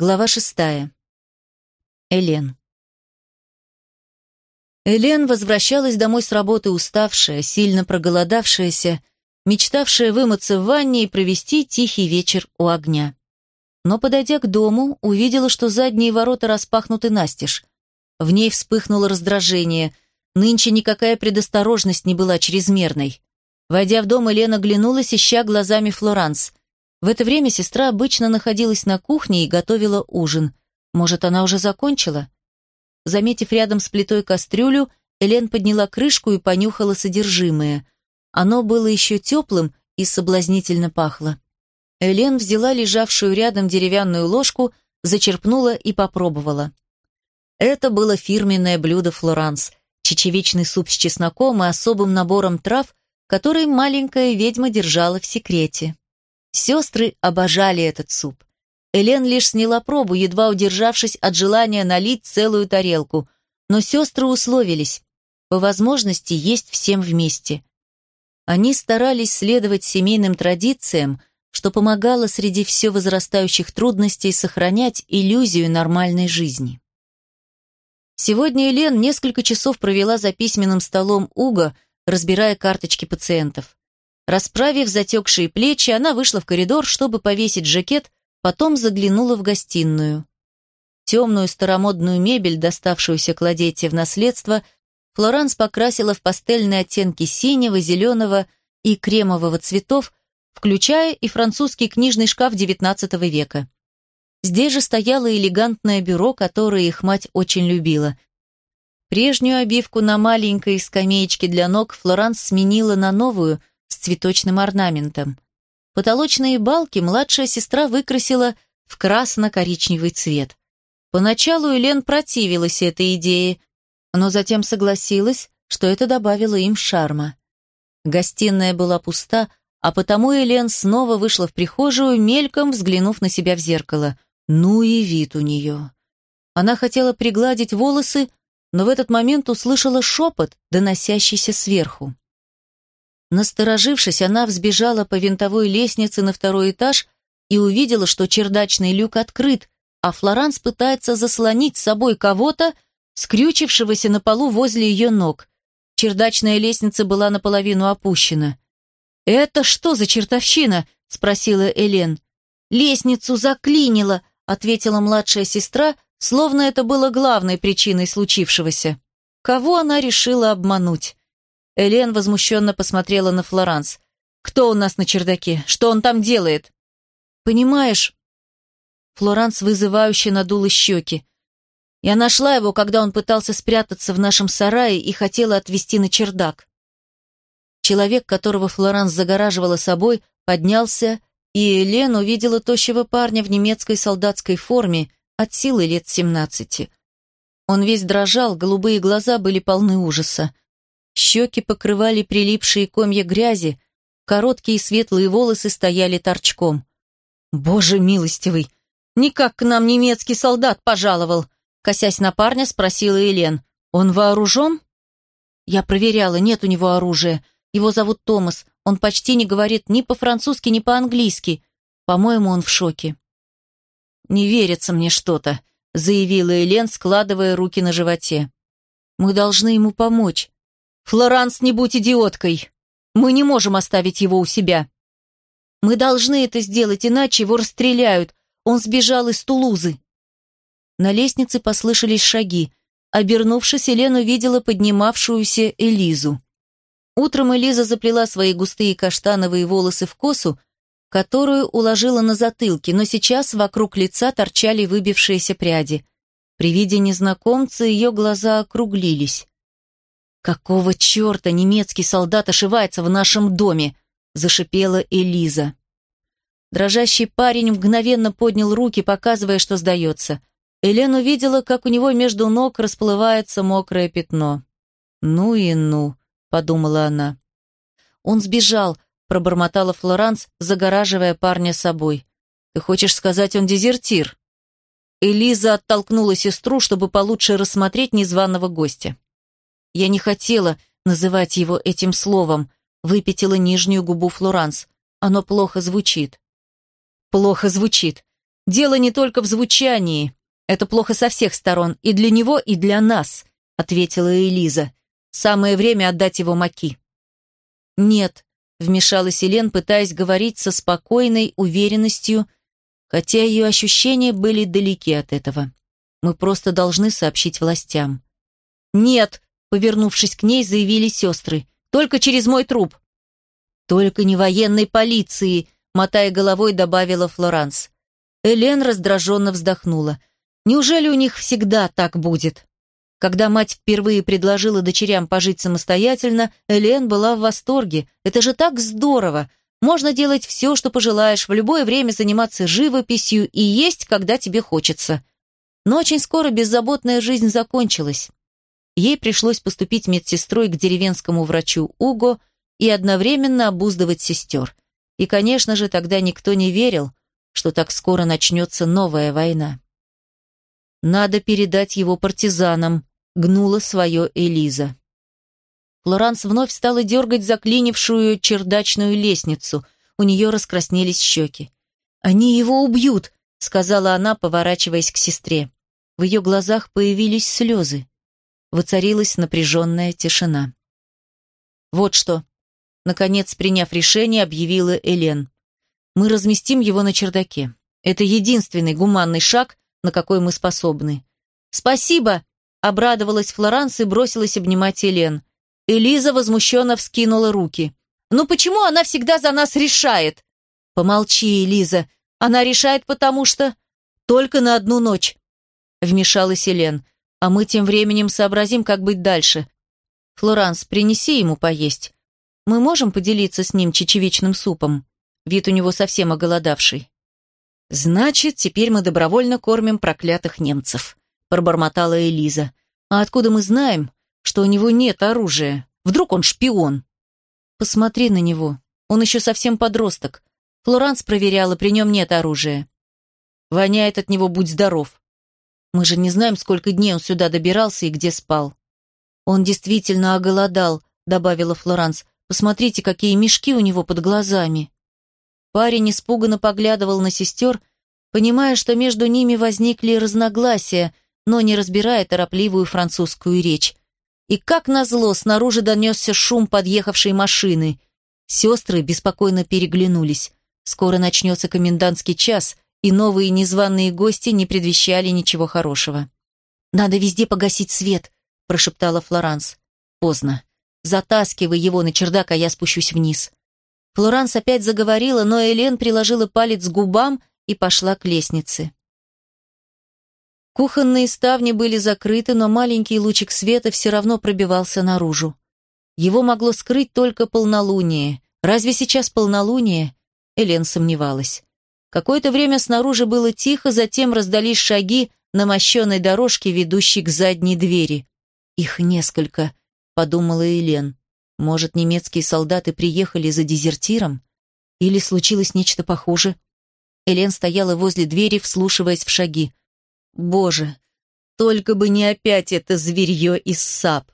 Глава шестая. Элен. Элен возвращалась домой с работы уставшая, сильно проголодавшаяся, мечтавшая вымыться в ванне и провести тихий вечер у огня. Но, подойдя к дому, увидела, что задние ворота распахнуты настежь. В ней вспыхнуло раздражение. Нынче никакая предосторожность не была чрезмерной. Войдя в дом, Елена оглянулась, ища глазами Флоранс. В это время сестра обычно находилась на кухне и готовила ужин. Может, она уже закончила? Заметив рядом с плитой кастрюлю, Элен подняла крышку и понюхала содержимое. Оно было еще теплым и соблазнительно пахло. Элен взяла лежавшую рядом деревянную ложку, зачерпнула и попробовала. Это было фирменное блюдо Флоранс, чечевичный суп с чесноком и особым набором трав, который маленькая ведьма держала в секрете. Сестры обожали этот суп. Элен лишь сняла пробу, едва удержавшись от желания налить целую тарелку. Но сестры условились. По возможности есть всем вместе. Они старались следовать семейным традициям, что помогало среди все возрастающих трудностей сохранять иллюзию нормальной жизни. Сегодня Элен несколько часов провела за письменным столом Уга, разбирая карточки пациентов. Расправив затекшие плечи, она вышла в коридор, чтобы повесить жакет, Потом заглянула в гостиную. Темную старомодную мебель, доставшуюся Кладете в наследство, Флоранс покрасила в пастельные оттенки синего, зеленого и кремового цветов, включая и французский книжный шкаф XIX века. Здесь же стояло элегантное бюро, которое их мать очень любила. Прежнюю обивку на маленькой скамеечке для ног Флоранс сменила на новую цветочным орнаментом. Потолочные балки младшая сестра выкрасила в красно-коричневый цвет. Поначалу Елен противилась этой идее, но затем согласилась, что это добавило им шарма. Гостиная была пуста, а потому Елен снова вышла в прихожую, мельком взглянув на себя в зеркало. Ну и вид у нее. Она хотела пригладить волосы, но в этот момент услышала шепот, доносящийся сверху. Насторожившись, она взбежала по винтовой лестнице на второй этаж и увидела, что чердачный люк открыт, а Флоранс пытается заслонить с собой кого-то, скрючившегося на полу возле ее ног. Чердачная лестница была наполовину опущена. «Это что за чертовщина?» — спросила Элен. «Лестницу заклинило», — ответила младшая сестра, словно это было главной причиной случившегося. Кого она решила обмануть? Элен возмущенно посмотрела на Флоранс. «Кто у нас на чердаке? Что он там делает?» «Понимаешь...» Флоранс вызывающе надула щеки. «Я нашла его, когда он пытался спрятаться в нашем сарае и хотела отвезти на чердак». Человек, которого Флоранс загораживала собой, поднялся, и Элен увидела тощего парня в немецкой солдатской форме от силы лет семнадцати. Он весь дрожал, голубые глаза были полны ужаса. Щеки покрывали прилипшие комья грязи, короткие светлые волосы стояли торчком. «Боже милостивый! Никак к нам немецкий солдат пожаловал!» Косясь на парня, спросила Елен. «Он вооружен?» Я проверяла, нет у него оружия. Его зовут Томас. Он почти не говорит ни по-французски, ни по-английски. По-моему, он в шоке. «Не верится мне что-то», — заявила Элен, складывая руки на животе. «Мы должны ему помочь. «Флоранс, не будь идиоткой! Мы не можем оставить его у себя!» «Мы должны это сделать, иначе его расстреляют. Он сбежал из Тулузы». На лестнице послышались шаги. Обернувшись, Елена увидела поднимавшуюся Элизу. Утром Элиза заплела свои густые каштановые волосы в косу, которую уложила на затылке, но сейчас вокруг лица торчали выбившиеся пряди. При виде незнакомца ее глаза округлились. «Какого черта немецкий солдат ошивается в нашем доме?» – зашипела Элиза. Дрожащий парень мгновенно поднял руки, показывая, что сдается. Элен увидела, как у него между ног расплывается мокрое пятно. «Ну и ну», — подумала она. «Он сбежал», — пробормотала Флоранс, загораживая парня собой. «Ты хочешь сказать, он дезертир?» Элиза оттолкнула сестру, чтобы получше рассмотреть незваного гостя. Я не хотела называть его этим словом, выпятила нижнюю губу Флоранс. Оно плохо звучит. Плохо звучит. Дело не только в звучании. Это плохо со всех сторон, и для него, и для нас», — ответила Элиза. «Самое время отдать его Маки». «Нет», — вмешалась Елен, пытаясь говорить со спокойной уверенностью, хотя ее ощущения были далеки от этого. «Мы просто должны сообщить властям». «Нет», — повернувшись к ней, заявили сестры. «Только через мой труп». «Только не военной полиции», — мотая головой, добавила Флоранс. Элен раздраженно вздохнула. «Неужели у них всегда так будет?» Когда мать впервые предложила дочерям пожить самостоятельно, Элен была в восторге. «Это же так здорово! Можно делать все, что пожелаешь, в любое время заниматься живописью и есть, когда тебе хочется». Но очень скоро беззаботная жизнь закончилась. Ей пришлось поступить медсестрой к деревенскому врачу Уго и одновременно обуздывать сестер. И, конечно же, тогда никто не верил, что так скоро начнется новая война. «Надо передать его партизанам», — гнула свое Элиза. Флоранс вновь стала дергать заклинившую чердачную лестницу. У нее раскраснелись щеки. «Они его убьют», — сказала она, поворачиваясь к сестре. В ее глазах появились слезы. Воцарилась напряженная тишина. «Вот что», — наконец, приняв решение, объявила Элен. Мы разместим его на чердаке. Это единственный гуманный шаг, на какой мы способны. Спасибо, обрадовалась Флоранс и бросилась обнимать Элен. Элиза возмущенно вскинула руки. «Ну почему она всегда за нас решает?» «Помолчи, Элиза. Она решает, потому что...» «Только на одну ночь», — вмешалась Элен. «А мы тем временем сообразим, как быть дальше. Флоранс, принеси ему поесть. Мы можем поделиться с ним чечевичным супом?» Вид у него совсем оголодавший. «Значит, теперь мы добровольно кормим проклятых немцев», — пробормотала Элиза. «А откуда мы знаем, что у него нет оружия? Вдруг он шпион?» «Посмотри на него. Он еще совсем подросток. Флоранс проверяла, при нем нет оружия. Воняет от него, будь здоров. Мы же не знаем, сколько дней он сюда добирался и где спал». «Он действительно оголодал», — добавила Флоранс. «Посмотрите, какие мешки у него под глазами». Парень испуганно поглядывал на сестер, понимая, что между ними возникли разногласия, но не разбирая торопливую французскую речь. И как назло, снаружи донесся шум подъехавшей машины. Сестры беспокойно переглянулись. Скоро начнется комендантский час, и новые незваные гости не предвещали ничего хорошего. «Надо везде погасить свет», – прошептала Флоранс. «Поздно. Затаскивай его на чердак, а я спущусь вниз». Флоранс опять заговорила, но Элен приложила палец к губам и пошла к лестнице. Кухонные ставни были закрыты, но маленький лучик света все равно пробивался наружу. Его могло скрыть только полнолуние. Разве сейчас полнолуние? Элен сомневалась. Какое-то время снаружи было тихо, затем раздались шаги на мощенной дорожке, ведущей к задней двери. «Их несколько», — подумала Элен. Может, немецкие солдаты приехали за дезертиром? Или случилось нечто похуже? Элен стояла возле двери, вслушиваясь в шаги. Боже, только бы не опять это зверье из САП.